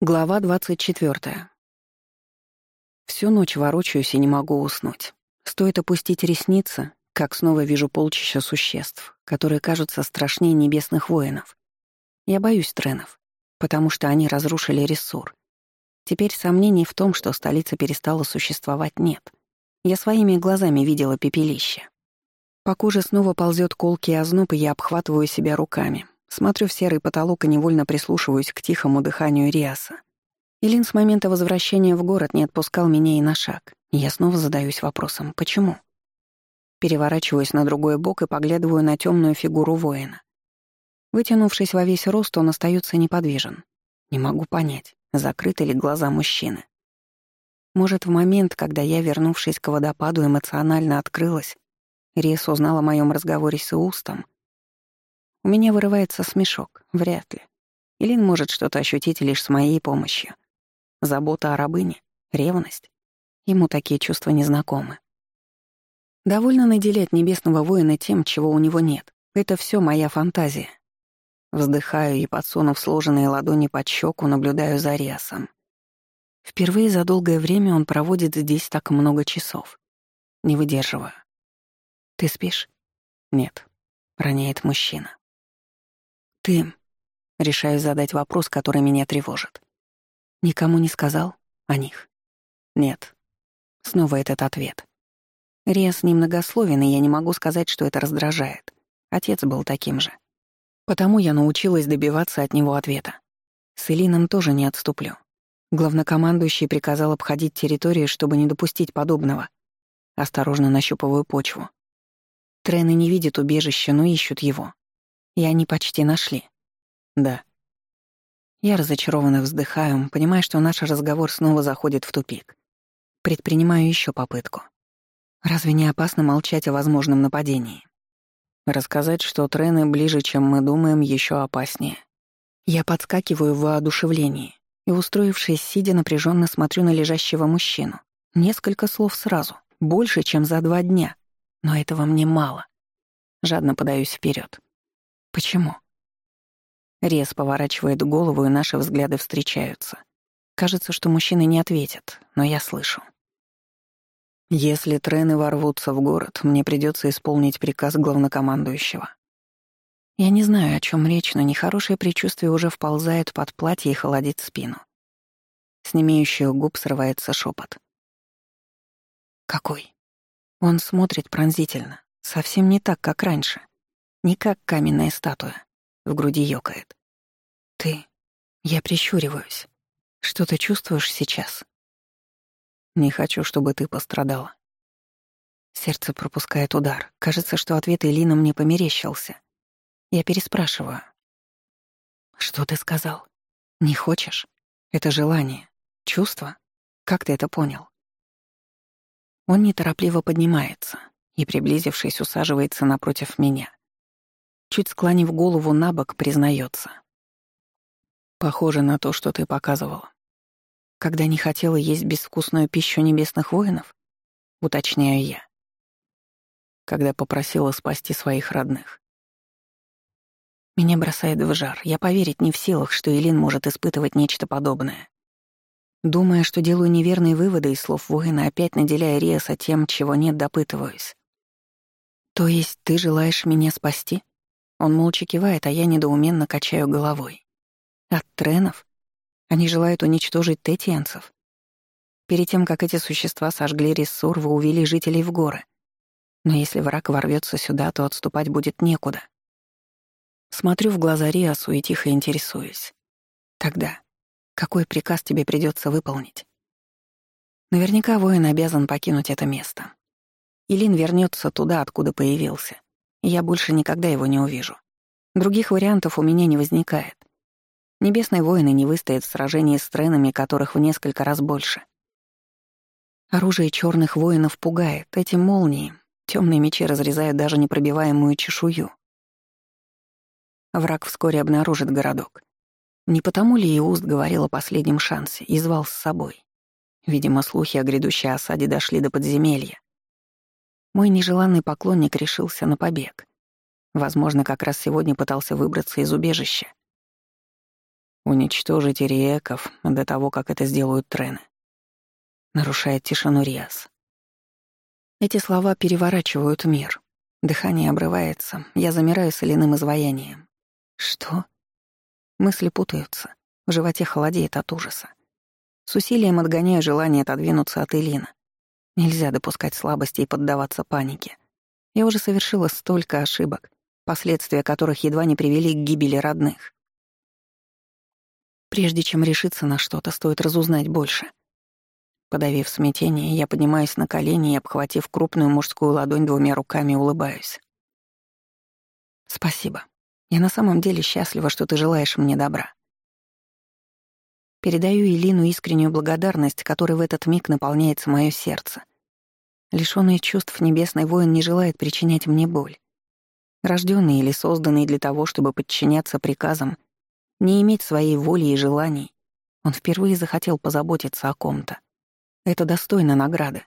Глава 24. Всю ночь ворочаюсь и не могу уснуть. Стоит опустить ресницы, как снова вижу полчища существ, которые кажутся страшнее небесных воинов. Я боюсь тренов, потому что они разрушили Рессур. Теперь сомнений в том, что столица перестала существовать, нет. Я своими глазами видела пепелище. По коже снова ползет колкий озноб, и я обхватываю себя руками, Смотрю в серый потолок и невольно прислушиваюсь к тихому дыханию Риаса. Илин с момента возвращения в город не отпускал меня и на шаг. я снова задаюсь вопросом «почему?». Переворачиваюсь на другой бок и поглядываю на темную фигуру воина. Вытянувшись во весь рост, он остается неподвижен. Не могу понять, закрыты ли глаза мужчины. Может, в момент, когда я, вернувшись к водопаду, эмоционально открылась, Рис узнал о моем разговоре с Иустом — у меня вырывается смешок. Вряд ли. Илин может что-то ощутить лишь с моей помощью. Забота о рабыне, ревность. Ему такие чувства незнакомы. Довольно наделять небесного воина тем, чего у него нет. Это все моя фантазия. Вздыхаю и, подсунув сложенные ладони под щеку, наблюдаю за Риасом. Впервые за долгое время он проводит здесь так много часов. Не выдерживаю. «Ты спишь?» «Нет», — роняет мужчина. «Ты...» — решаю задать вопрос, который меня тревожит. «Никому не сказал о них?» «Нет». Снова этот ответ. Риас немногословен, и я не могу сказать, что это раздражает. Отец был таким же. Потому я научилась добиваться от него ответа. С Элином тоже не отступлю. Главнокомандующий приказал обходить территорию, чтобы не допустить подобного. Осторожно нащупываю почву. Трены не видят убежища, но ищут его. И они почти нашли. Да. Я разочарованно вздыхаю, понимая, что наш разговор снова заходит в тупик. Предпринимаю еще попытку. Разве не опасно молчать о возможном нападении? Рассказать, что трены ближе, чем мы думаем, еще опаснее. Я подскакиваю в воодушевлении и, устроившись, сидя напряженно смотрю на лежащего мужчину. Несколько слов сразу, больше, чем за два дня. Но этого мне мало. Жадно подаюсь вперед. Почему? Рез поворачивает голову, и наши взгляды встречаются. Кажется, что мужчины не ответят, но я слышу. Если трены ворвутся в город, мне придется исполнить приказ главнокомандующего. Я не знаю, о чем речь, но нехорошее предчувствие уже вползает под платье и холодит спину. С немеющих губ срывается шепот. Какой? Он смотрит пронзительно, совсем не так, как раньше. Не как каменная статуя. В груди ёкает. Ты... Я прищуриваюсь. Что ты чувствуешь сейчас? Не хочу, чтобы ты пострадала. Сердце пропускает удар. Кажется, что ответ Элина мне померещился. Я переспрашиваю. «Что ты сказал? Не хочешь? Это желание. Чувство? Как ты это понял?» Он неторопливо поднимается и, приблизившись, усаживается напротив меня. Чуть склонив голову на бок, признается. «Похоже на то, что ты показывала. Когда не хотела есть безвкусную пищу небесных воинов?» — уточняю я. Когда попросила спасти своих родных. Меня бросает в жар. Я поверить не в силах, что Элин может испытывать нечто подобное. Думая, что делаю неверные выводы из слов воина, опять наделяя Риаса тем, чего нет, допытываюсь. «То есть ты желаешь меня спасти?» Он молча кивает, а я недоуменно качаю головой. От тренов? Они желают уничтожить тетианцев? Перед тем, как эти существа сожгли Рессур, вы увели жителей в горы. Но если враг ворвется сюда, то отступать будет некуда. Смотрю в глаза Риасу и тихо интересуюсь. Тогда какой приказ тебе придется выполнить? Наверняка воин обязан покинуть это место. Илин вернется туда, откуда появился я больше никогда его не увижу. Других вариантов у меня не возникает. Небесные воины не выстоят в сражении с тренами, которых в несколько раз больше. Оружие черных воинов пугает, эти молнии, темные мечи разрезают даже непробиваемую чешую. Враг вскоре обнаружит городок. Не потому ли Иуст говорил о последнем шансе и звал с собой? Видимо, слухи о грядущей осаде дошли до подземелья. Мой нежеланный поклонник решился на побег. Возможно, как раз сегодня пытался выбраться из убежища. Уничтожить Риеков до того, как это сделают Трены. Нарушает тишину Риас. Эти слова переворачивают мир. Дыхание обрывается, я замираю соляным изваянием. Что? Мысли путаются, в животе холодеет от ужаса. С усилием отгоняю желание отодвинуться от Элина. Нельзя допускать слабости и поддаваться панике. Я уже совершила столько ошибок, последствия которых едва не привели к гибели родных. Прежде чем решиться на что-то, стоит разузнать больше. Подавив смятение, я поднимаюсь на колени и, обхватив крупную мужскую ладонь двумя руками, улыбаюсь. «Спасибо. Я на самом деле счастлива, что ты желаешь мне добра». Передаю Илину искреннюю благодарность, которой в этот миг наполняется мое сердце. Лишённый чувств небесный воин не желает причинять мне боль. Рожденный или созданный для того, чтобы подчиняться приказам не иметь своей воли и желаний. Он впервые захотел позаботиться о ком-то. Это достойно награды.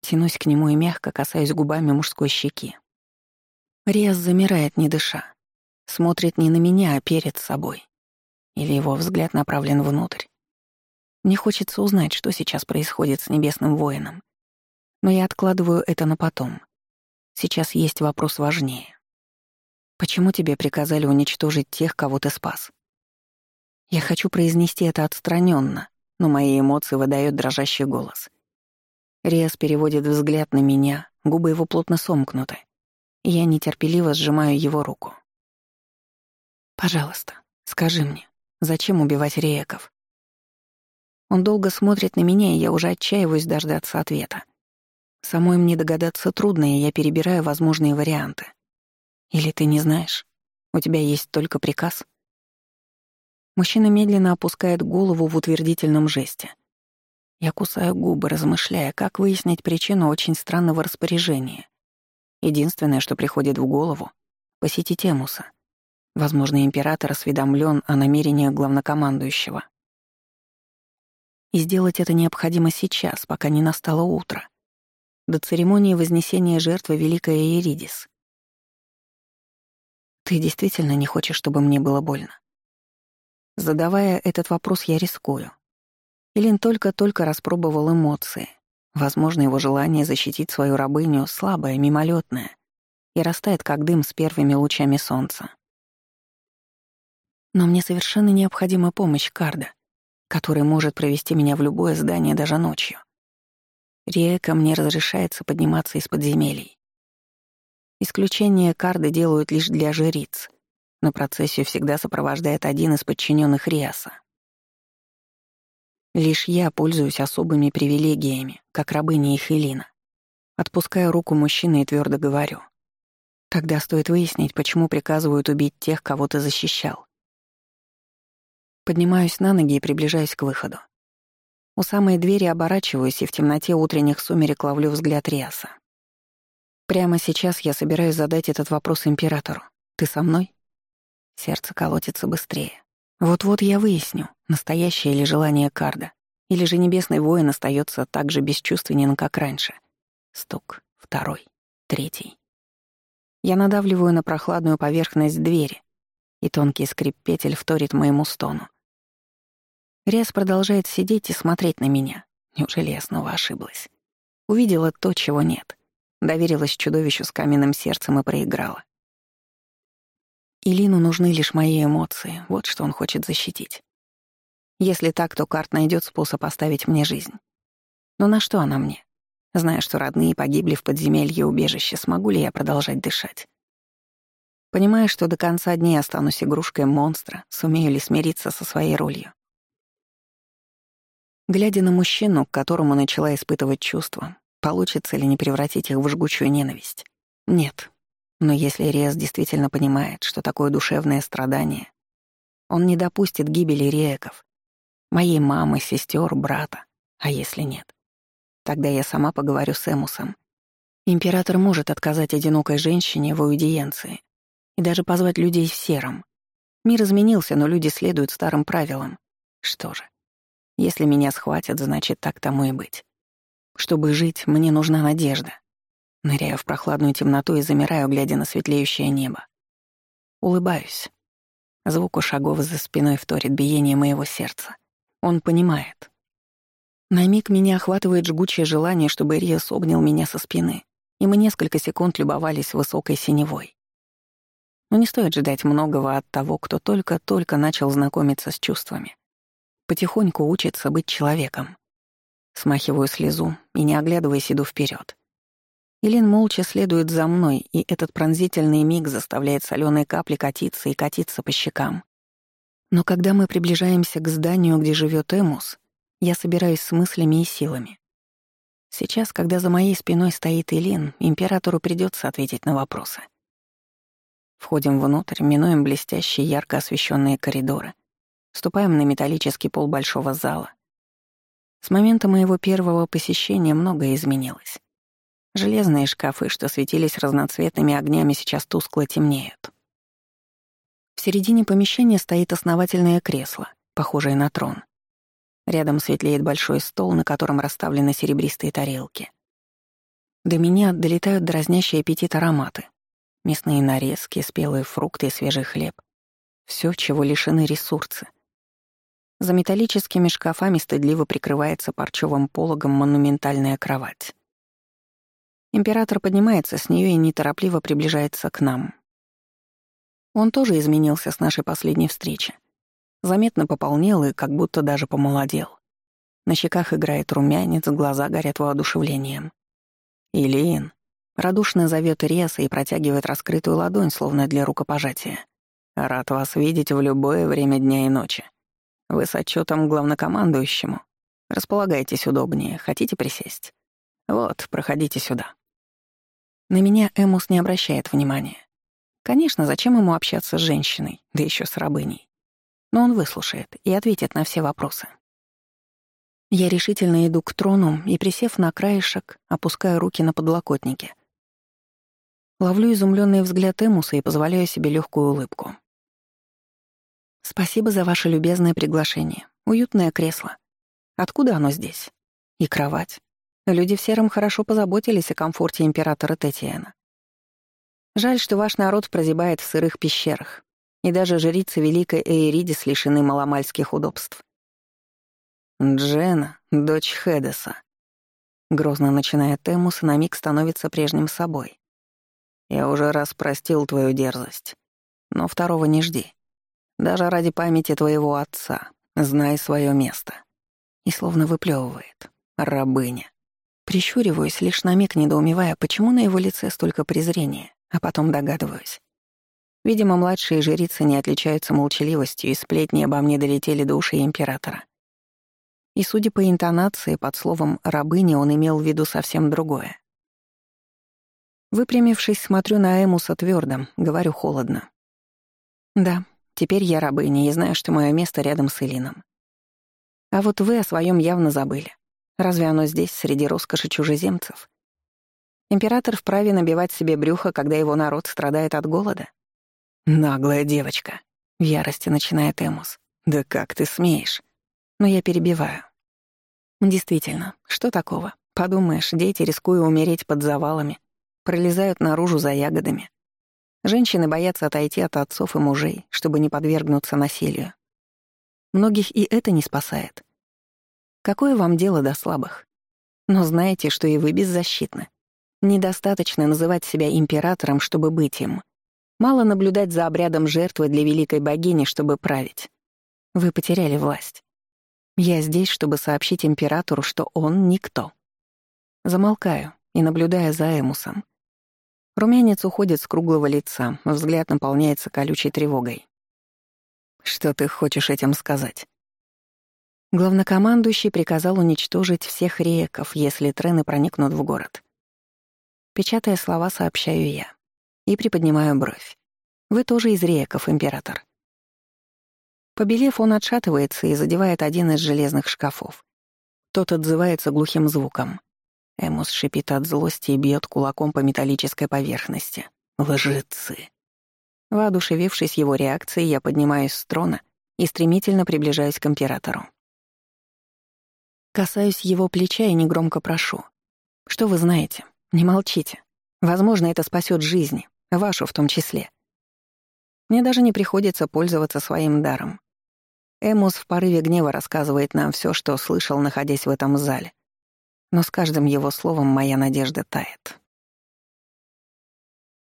Тянусь к нему и мягко касаюсь губами мужской щеки. Риас замирает, не дыша. Смотрит не на меня, а перед собой. Или его взгляд направлен внутрь. Мне хочется узнать, что сейчас происходит с небесным воином. Но я откладываю это на потом. Сейчас есть вопрос важнее. Почему тебе приказали уничтожить тех, кого ты спас? Я хочу произнести это отстраненно, но мои эмоции выдает дрожащий голос. Риас переводит взгляд на меня, губы его плотно сомкнуты. И я нетерпеливо сжимаю его руку. «Пожалуйста, скажи мне, зачем убивать Риеков?» Он долго смотрит на меня, и я уже отчаиваюсь дождаться ответа. Самой мне догадаться трудно, и я перебираю возможные варианты. Или ты не знаешь? У тебя есть только приказ — Мужчина медленно опускает голову в утвердительном жесте. Я кусаю губы, размышляя, как выяснить причину очень странного распоряжения. Единственное, что приходит в голову — посетить Эмуса. Возможно, император осведомлен о намерениях главнокомандующего. И сделать это необходимо сейчас, пока не настало утро. До церемонии вознесения жертвы Великая Иридис. Ты действительно не хочешь, чтобы мне было больно? Задавая этот вопрос, я рискую. Илин только-только распробовал эмоции. Возможно, его желание защитить свою рабыню слабое, мимолетное и растает, как дым с первыми лучами солнца. Но мне совершенно необходима помощь Карда, который может провести меня в любое здание даже ночью. Риэка мне разрешается подниматься из подземелий. Исключение Карды делают лишь для жриц — но процессию всегда сопровождает один из подчиненных Риаса. Лишь я пользуюсь особыми привилегиями, как рабыня и Хелина. Отпускаю руку мужчины и твердо говорю. Тогда стоит выяснить, почему приказывают убить тех, кого ты защищал. Поднимаюсь на ноги и приближаюсь к выходу. У самой двери оборачиваюсь и в темноте утренних сумерек ловлю взгляд Риаса. Прямо сейчас я собираюсь задать этот вопрос императору. Ты со мной? Сердце колотится быстрее. Вот-вот я выясню, настоящее ли желание Карда, или же небесный воин остается так же бесчувственен, как раньше. Стук. Второй. Третий. Я надавливаю на прохладную поверхность двери, и тонкий скрип петель вторит моему стону. Рез продолжает сидеть и смотреть на меня. Неужели я снова ошиблась? Увидела то, чего нет. Доверилась чудовищу с каменным сердцем и проиграла. Илину нужны лишь мои эмоции, вот что он хочет защитить. Если так, то Карт найдет способ оставить мне жизнь. Но на что она мне? Зная, что родные погибли в подземелье убежища, смогу ли я продолжать дышать? Понимая, что до конца дней останусь игрушкой монстра, сумею ли смириться со своей ролью? Глядя на мужчину, к которому начала испытывать чувства, получится ли не превратить их в жгучую ненависть? Нет, но если Риас действительно понимает, что такое душевное страдание, он не допустит гибели Риеков, моей мамы, сестер, брата. А если нет? Тогда я сама поговорю с Эмусом. Император может отказать одинокой женщине в аудиенции и даже позвать людей в сером. Мир изменился, но люди следуют старым правилам. Что же, если меня схватят, значит, так тому и быть. Чтобы жить, мне нужна надежда. Ныряю в прохладную темноту и замираю, глядя на светлеющее небо. Улыбаюсь. Звуку шагов за спиной вторит биение моего сердца. Он понимает. На миг меня охватывает жгучее желание, чтобы Риас обнял меня со спины, и мы несколько секунд любовались высокой синевой. Но не стоит ждать многого от того, кто только-только начал знакомиться с чувствами. Потихоньку учится быть человеком. Смахиваю слезу и, не оглядываясь, иду вперед. Илин молча следует за мной, и этот пронзительный миг заставляет соленые капли катиться и катиться по щекам. Но когда мы приближаемся к зданию, где живет Эмус, я собираюсь с мыслями и силами. Сейчас, когда за моей спиной стоит Илин, императору придется ответить на вопросы. Входим внутрь, минуем блестящие ярко освещенные коридоры, ступаем на металлический пол большого зала. С момента моего первого посещения многое изменилось. Железные шкафы, что светились разноцветными огнями, сейчас тускло темнеют. В середине помещения стоит основательное кресло, похожее на трон. Рядом светлеет большой стол, на котором расставлены серебристые тарелки. До меня долетают дразнящие аппетит ароматы. Мясные нарезки, спелые фрукты и свежий хлеб. Все, чего лишены ресурсы. За металлическими шкафами стыдливо прикрывается парчевым пологом монументальная кровать. Император поднимается с нее и неторопливо приближается к нам. Он тоже изменился с нашей последней встречи. Заметно пополнел и как будто даже помолодел. На щеках играет румянец, глаза горят воодушевлением. «Илиин», — радушно зовет Реса и протягивает раскрытую ладонь, словно для рукопожатия. «Рад вас видеть в любое время дня и ночи. Вы с отчетом главнокомандующему. Располагайтесь удобнее, хотите присесть? Вот, проходите сюда». На меня Эмус не обращает внимания. Конечно, зачем ему общаться с женщиной, да еще с рабыней? Но он выслушает и ответит на все вопросы. Я решительно иду к трону и, присев на краешек, опускаю руки на подлокотники. Ловлю изумленный взгляд Эмуса и позволяю себе легкую улыбку. «Спасибо за ваше любезное приглашение. Уютное кресло. Откуда оно здесь? И кровать. Люди в сером хорошо позаботились о комфорте императора Тетиэна. Жаль, что ваш народ прозябает в сырых пещерах, и даже жрицы Великой Эйридис лишены маломальских удобств. «Джена, дочь Хедеса», — грозно начиная Темус, на миг становится прежним собой. «Я уже раз простил твою дерзость, но второго не жди. Даже ради памяти твоего отца знай свое место». И словно выплевывает. «Рабыня». Прищуриваюсь, лишь на миг недоумевая, почему на его лице столько презрения, а потом догадываюсь. Видимо, младшие жрицы не отличаются молчаливостью, и сплетни обо мне долетели до ушей императора. И, судя по интонации, под словом «рабыня» он имел в виду совсем другое. Выпрямившись, смотрю на Эмуса твердо, говорю холодно. «Да, теперь я рабыня и знаю, что мое место рядом с Илином. А вот вы о своем явно забыли. Разве оно здесь, среди роскоши чужеземцев? Император вправе набивать себе брюхо, когда его народ страдает от голода? Наглая девочка. В ярости начинает Эмус. Да как ты смеешь? Но я перебиваю. Действительно, что такого? Подумаешь, дети, рискуя умереть под завалами, пролезают наружу за ягодами. Женщины боятся отойти от отцов и мужей, чтобы не подвергнуться насилию. Многих и это не спасает. Какое вам дело до слабых? Но знаете, что и вы беззащитны. Недостаточно называть себя императором, чтобы быть им. Мало наблюдать за обрядом жертвы для великой богини, чтобы править. Вы потеряли власть. Я здесь, чтобы сообщить императору, что он никто. Замолкаю и наблюдая за Эмусом. Румянец уходит с круглого лица, взгляд наполняется колючей тревогой. «Что ты хочешь этим сказать?» Главнокомандующий приказал уничтожить всех реков, если трены проникнут в город. Печатая слова, сообщаю я. И приподнимаю бровь. Вы тоже из реков, император. Побелев, он отшатывается и задевает один из железных шкафов. Тот отзывается глухим звуком. Эмус шипит от злости и бьет кулаком по металлической поверхности. Лжецы. Воодушевившись его реакцией, я поднимаюсь с трона и стремительно приближаюсь к императору. Касаюсь его плеча и негромко прошу. «Что вы знаете? Не молчите. Возможно, это спасет жизни, вашу в том числе». Мне даже не приходится пользоваться своим даром. Эмус в порыве гнева рассказывает нам все, что слышал, находясь в этом зале. Но с каждым его словом моя надежда тает.